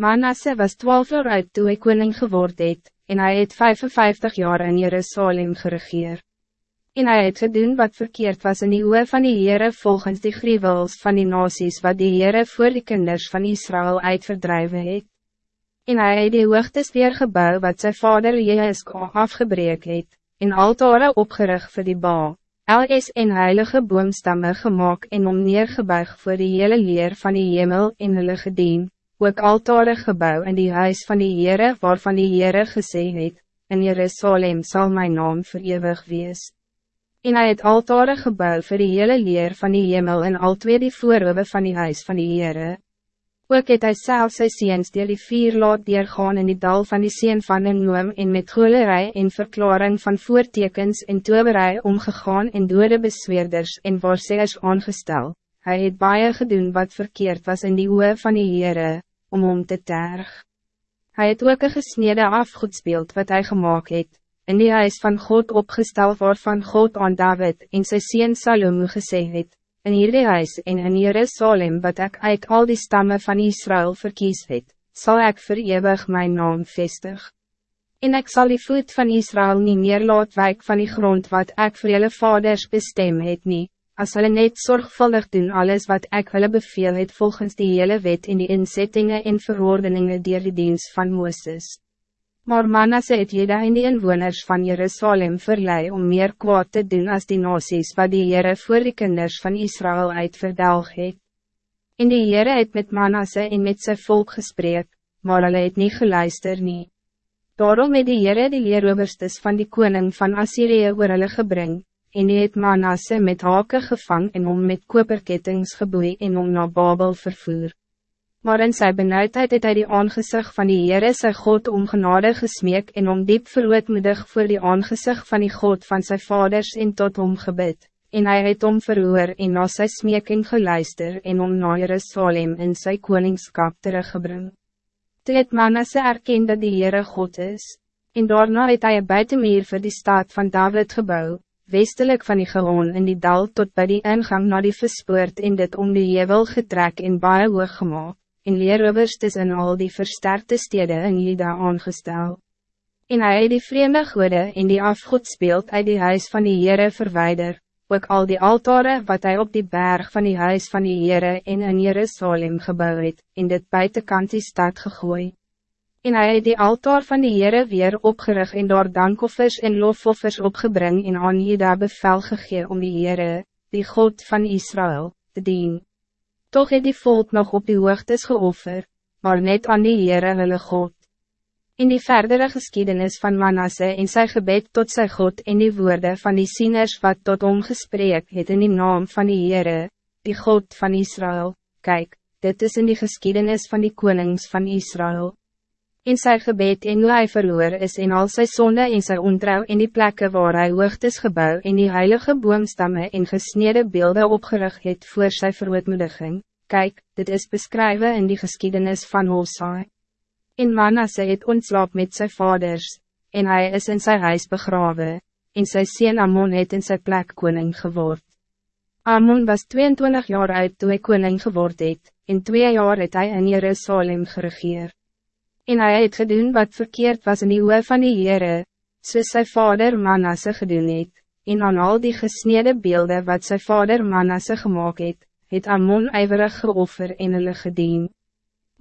Manasse was twaalf jaar oud toe hy koning geword het, en hij het 55 jaar in Jerusalem geregeer. En hij het gedoen wat verkeerd was in die oe van die Heere volgens die grievels van die nasies wat die Heere voor die kinders van Israël uitverdrijven het. En hij het die hoogtes weer gebouw wat zijn vader Jehuska afgebreek het, en altare opgerig voor die bal. El is een heilige boomstamme gemaakt en om neergebuig voor die hele leer van die hemel en hulle gedien, ook altare gebouw in die huis van die Heere waarvan die Heere gesê het, in Jerusalem zal mijn naam verewig wees. En hy het altare gebouw voor die hele leer van die hemel en al twee die voorhoewe van die huis van die Heere. Ook het hy self sy seens dier die vier laat deurgaan in die dal van die seen van den noem en met goelerij en verklaring van voortekens en toberij omgegaan en dode besweerders en waarseers aangestel. Hij het baie gedoen wat verkeerd was in die oe van die Heere, om hom te terg. Hij het ook een gesneden afgoedsbeeld wat hij gemaakt het, in die huis van God opgesteld waarvan God aan David en sy sien Salomo gesê het, in hierdie huis en in Jerusalem wat ik uit al die stammen van Israël verkies het, zal ik verewig mijn naam vestig. En ik zal die voet van Israël niet meer laat wijk van die grond wat ik voor jullie vaders bestem het niet, als hulle net zorgvuldig doen alles wat ik hulle beveel het volgens die hele wet in die inzettingen en verordeningen die die dienst van Mooses. Maar Manasse het jeda in die inwoners van Jerusalem verlei om meer kwaad te doen als die nasies wat die Heere voor die kinders van Israël uitverdelg het. En die Heere het met Manasse en met zijn volk gesprek, maar hulle het niet geluister nie. Daarom het die Heere die leeroberstes van die koning van Assyrië oor hulle gebring, en hy het Manasse met hake gevang en om met koperkettings geboei en om naar Babel vervoer. Maar in sy benauwdheid het hy die aangezicht van die Heere sy God om genade gesmeek en om diep verwoedmoedig voor die aangezicht van die God van zijn vaders en tot hom gebid, en hy het om verhoor en na sy smeeking geluister en om na Jerusalem in sy koningskap teruggebring. Toe het Manasse erken dat die Heere God is, en daarna het hy een buitenmeer vir die staat van David gebouwd westelijk van die gewoon in die dal tot bij die ingang naar die verspoort in dit om die jevel getrek in baie hoog gemaakt, en leerobers in al die versterkte steden in Juda aangestel. En hij het die vreemde goede in die afgoedsbeeld uit die huis van die Heere verwijder, ook al die altare wat hij op die berg van die huis van die Heere en in Jerusalem gebouwd het, in dit buitenkant die stad gegooid. En hij het die altaar van die Heere weer opgerig en door dankoffers en lofoffers opgebring en aan Jeda bevel gegee om die Heere, die God van Israël, te dien. Toch het die volk nog op die hoogtes geoffer, maar net aan die Heere hulle God. In die verdere geschiedenis van Manasse en sy gebed tot sy God en die woorden van die sieners wat tot hom gesprek het in die naam van die Heere, die God van Israël, kijk, dit is in die geschiedenis van die konings van Israël in sy gebed en hoe hy verloor is en al sy sonde en sy ontrouw in die plekken waar hy hoogtes gebouw en die heilige boomstammen en gesneden beelden opgerig het voor sy verootmoediging. Kijk, dit is beschrijven in die geschiedenis van Hosai. In Manasse het ontslaap met zijn vaders, en hij is in zijn huis begraven, en sy sien Amon het in zijn plek koning geword. Amon was 22 jaar oud toen hij koning geword het, en twee jaar het hij in Jerusalem geregeerd en hij het gedoen wat verkeerd was in die oe van die Heere, soos sy vader Manasse gedoen het, en aan al die gesneden beelden wat sy vader Manasse gemaakt het, het Amon ijverig geoffer en hulle gedien.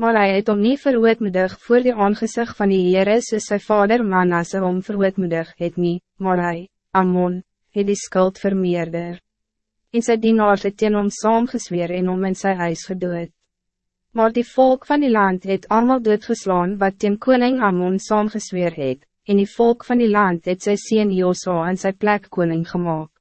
Maar hij het om nie verhoedmoedig voor die aangezicht van die Heere soos sy vader Manasse om verhoedmoedig het nie, maar hij, Amon, het die skuld vermeerder. En sy dienaars het teen hom saamgesweer en om in sy huis gedood. Maar die volk van die land het allemaal doodgeslaan wat teen koning Amon saamgesweer het, en die volk van die land het sy sien Joso aan sy plek koning gemaakt.